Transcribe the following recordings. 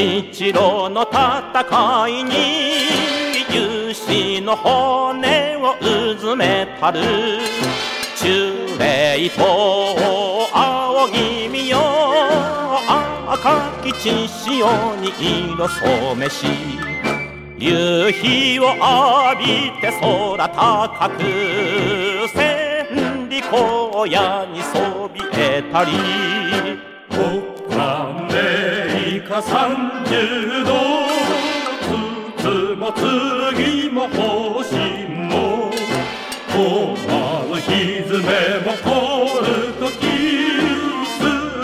日露の戦いに勇士の骨をうずめたる。中霊と仰ぎ見よ赤き血潮に色染めし夕日を浴びて空高く千里荒野にそびえたり。霊下三十度つつも次も方針も困るひずめも凍るときす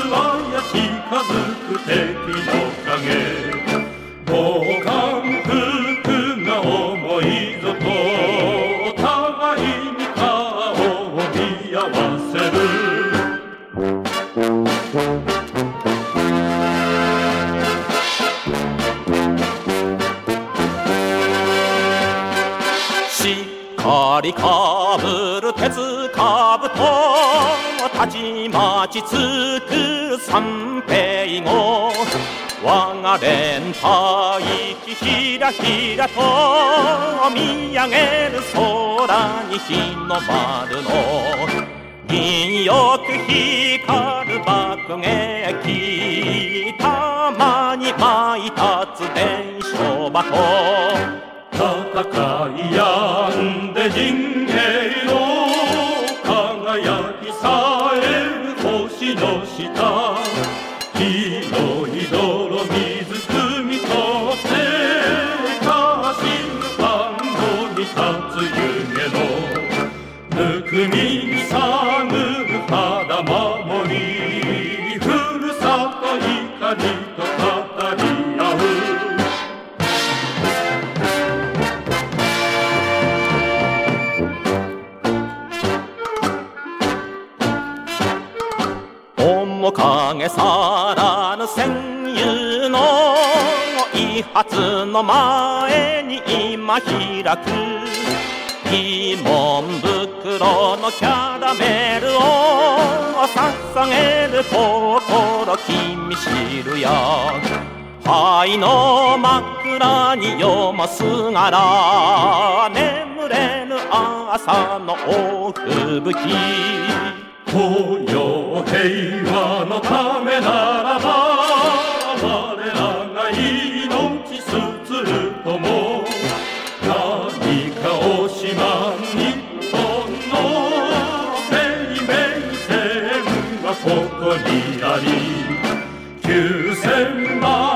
わや近づく敵の影。かりかぶる鉄かぶとたちまちつく三平後我が連帯ひらひらと見上げる空に日の丸の。銀よく光る爆撃たまに舞い立つ伝書箱。戦いや人兵の輝きさえる星の下広い泥水汲み取って家臣フンドに立つ夢のぬくみに探る肌守りふるさと怒り面影さらぬ戦友の遺髪の前に今開く疑問袋のキャラメルを捧げる心君知るや灰の枕に読ますがら眠れぬ朝の大吹雪。よ平和のためならば我らが命すつるとも何かをしまん日本の生命線はここにあり九千万